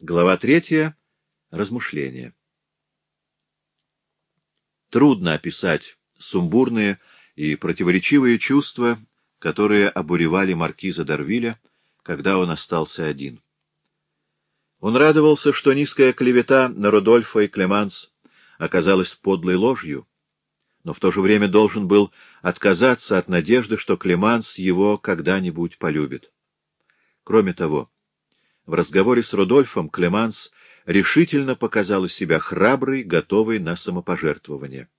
Глава третья. Размышления. Трудно описать сумбурные и противоречивые чувства, которые обуревали маркиза Дарвиля, когда он остался один. Он радовался, что низкая клевета на Рудольфа и Клеманс оказалась подлой ложью, но в то же время должен был отказаться от надежды, что Клеманс его когда-нибудь полюбит. Кроме того, в разговоре с Рудольфом Клеманс решительно показала себя храброй, готовой на самопожертвование.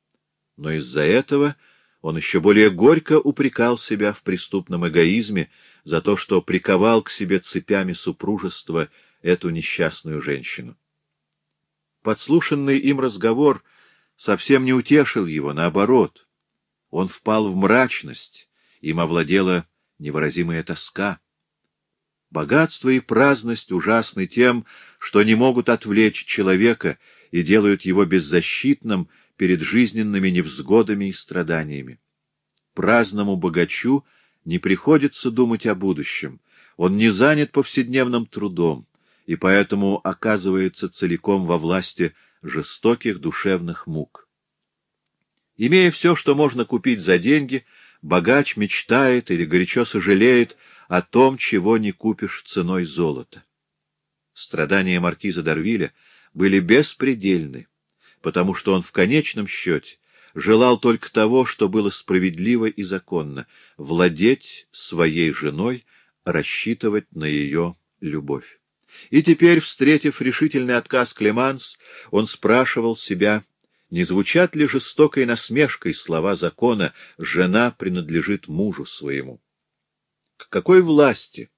Но из-за этого он еще более горько упрекал себя в преступном эгоизме за то, что приковал к себе цепями супружества эту несчастную женщину. Подслушанный им разговор совсем не утешил его, наоборот. Он впал в мрачность, им овладела невыразимая тоска. Богатство и праздность ужасны тем, что не могут отвлечь человека и делают его беззащитным перед жизненными невзгодами и страданиями. Праздному богачу не приходится думать о будущем, он не занят повседневным трудом и поэтому оказывается целиком во власти жестоких душевных мук. Имея все, что можно купить за деньги, богач мечтает или горячо сожалеет о том, чего не купишь ценой золота. Страдания маркиза Дарвиля были беспредельны, потому что он в конечном счете желал только того, что было справедливо и законно — владеть своей женой, рассчитывать на ее любовь. И теперь, встретив решительный отказ Клеманс, он спрашивал себя, не звучат ли жестокой насмешкой слова закона «жена принадлежит мужу своему» какой власти,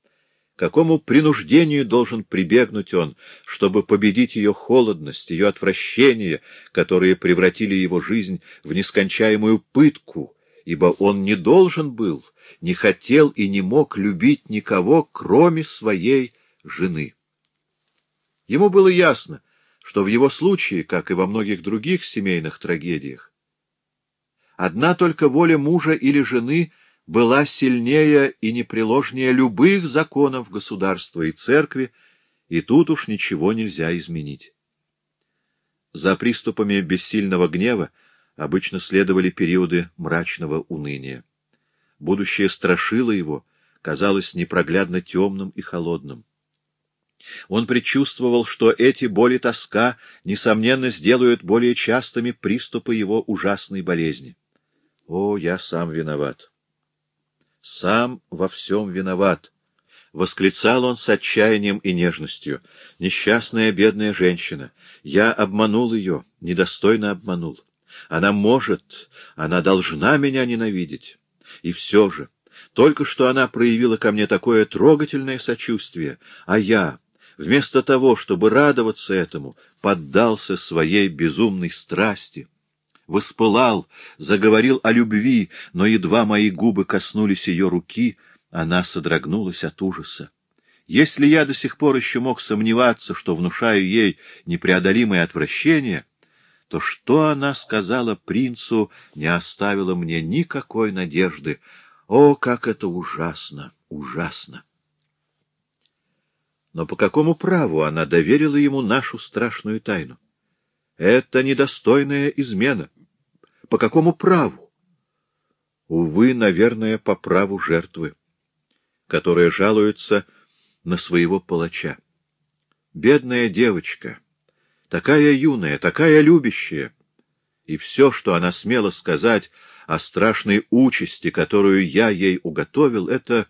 какому принуждению должен прибегнуть он, чтобы победить ее холодность, ее отвращение, которые превратили его жизнь в нескончаемую пытку, ибо он не должен был, не хотел и не мог любить никого, кроме своей жены. Ему было ясно, что в его случае, как и во многих других семейных трагедиях, одна только воля мужа или жены была сильнее и непреложнее любых законов государства и церкви, и тут уж ничего нельзя изменить. За приступами бессильного гнева обычно следовали периоды мрачного уныния. Будущее страшило его, казалось непроглядно темным и холодным. Он предчувствовал, что эти боли тоска, несомненно, сделают более частыми приступы его ужасной болезни. О, я сам виноват! сам во всем виноват. Восклицал он с отчаянием и нежностью. Несчастная бедная женщина. Я обманул ее, недостойно обманул. Она может, она должна меня ненавидеть. И все же, только что она проявила ко мне такое трогательное сочувствие, а я, вместо того, чтобы радоваться этому, поддался своей безумной страсти воспылал, заговорил о любви, но едва мои губы коснулись ее руки, она содрогнулась от ужаса. Если я до сих пор еще мог сомневаться, что внушаю ей непреодолимое отвращение, то что она сказала принцу, не оставило мне никакой надежды. О, как это ужасно, ужасно! Но по какому праву она доверила ему нашу страшную тайну? Это недостойная измена. По какому праву? Увы, наверное, по праву жертвы, которая жалуется на своего палача. Бедная девочка, такая юная, такая любящая, и все, что она смела сказать о страшной участи, которую я ей уготовил, это,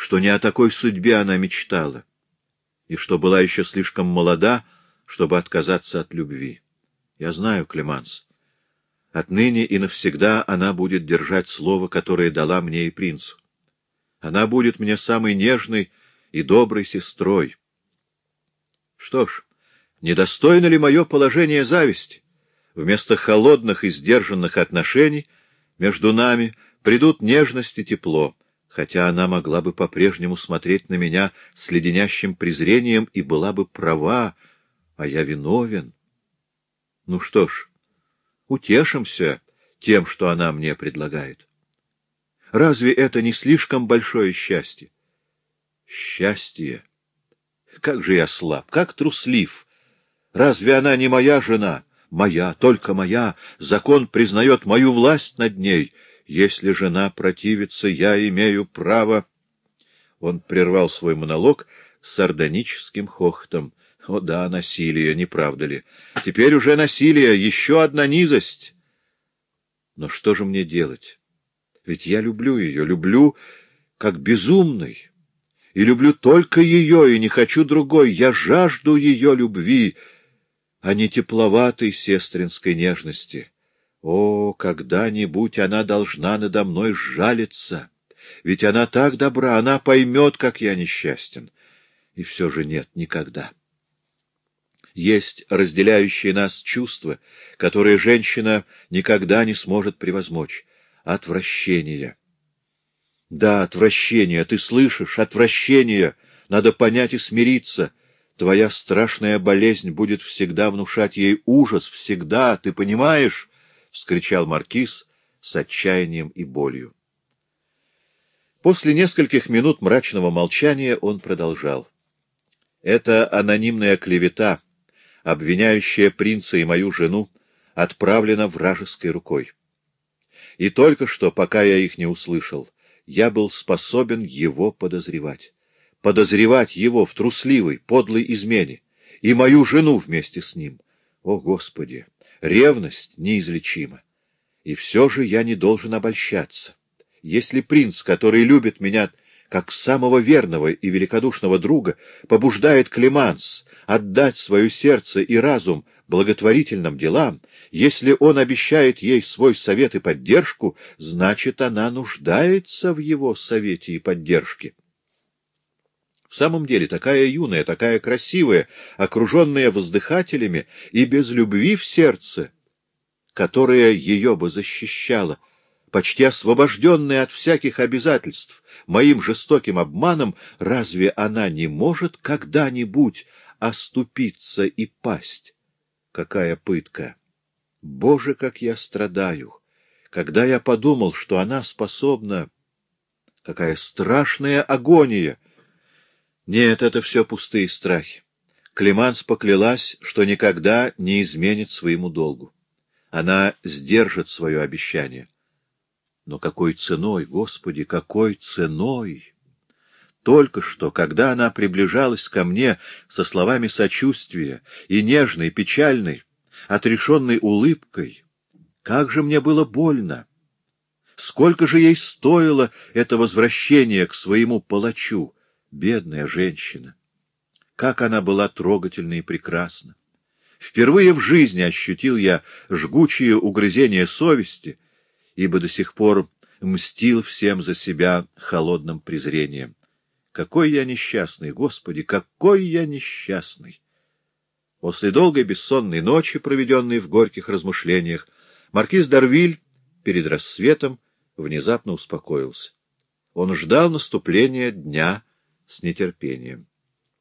что не о такой судьбе она мечтала, и что была еще слишком молода, чтобы отказаться от любви. Я знаю, Клеманс, Отныне и навсегда она будет держать слово, которое дала мне и принцу. Она будет мне самой нежной и доброй сестрой. Что ж, недостойно ли мое положение зависти? Вместо холодных и сдержанных отношений между нами придут нежность и тепло, хотя она могла бы по-прежнему смотреть на меня с леденящим презрением и была бы права, а я виновен. Ну что ж, утешимся тем, что она мне предлагает. Разве это не слишком большое счастье? Счастье! Как же я слаб, как труслив! Разве она не моя жена? Моя, только моя. Закон признает мою власть над ней. Если жена противится, я имею право... Он прервал свой монолог сардоническим хохотом. О да, насилие, не правда ли? Теперь уже насилие, еще одна низость. Но что же мне делать? Ведь я люблю ее, люблю как безумный. И люблю только ее, и не хочу другой. Я жажду ее любви, а не тепловатой сестринской нежности. О, когда-нибудь она должна надо мной сжалиться, ведь она так добра, она поймет, как я несчастен. И все же нет, никогда. Есть разделяющие нас чувства, которые женщина никогда не сможет превозмочь. Отвращение. Да, отвращение, ты слышишь, отвращение. Надо понять и смириться. Твоя страшная болезнь будет всегда внушать ей ужас, всегда, ты понимаешь? — вскричал маркиз с отчаянием и болью. После нескольких минут мрачного молчания он продолжал. «Это анонимная клевета, обвиняющая принца и мою жену, отправлена вражеской рукой. И только что, пока я их не услышал, я был способен его подозревать. Подозревать его в трусливой, подлой измене, и мою жену вместе с ним. О, Господи! Ревность неизлечима. И все же я не должен обольщаться. Если принц, который любит меня как самого верного и великодушного друга, побуждает Клеманс отдать свое сердце и разум благотворительным делам, если он обещает ей свой совет и поддержку, значит, она нуждается в его совете и поддержке. В самом деле, такая юная, такая красивая, окруженная воздыхателями и без любви в сердце, которая ее бы защищала, почти освобожденная от всяких обязательств, моим жестоким обманом, разве она не может когда-нибудь оступиться и пасть? Какая пытка! Боже, как я страдаю! Когда я подумал, что она способна... Какая страшная агония! Нет, это все пустые страхи. Климанс поклялась, что никогда не изменит своему долгу. Она сдержит свое обещание. Но какой ценой, Господи, какой ценой! Только что, когда она приближалась ко мне со словами сочувствия и нежной, печальной, отрешенной улыбкой, как же мне было больно! Сколько же ей стоило это возвращение к своему палачу! Бедная женщина! Как она была трогательна и прекрасна! Впервые в жизни ощутил я жгучие угрызения совести, ибо до сих пор мстил всем за себя холодным презрением. Какой я несчастный, Господи, какой я несчастный! После долгой бессонной ночи, проведенной в горьких размышлениях, маркиз Дарвиль перед рассветом внезапно успокоился. Он ждал наступления дня с нетерпением.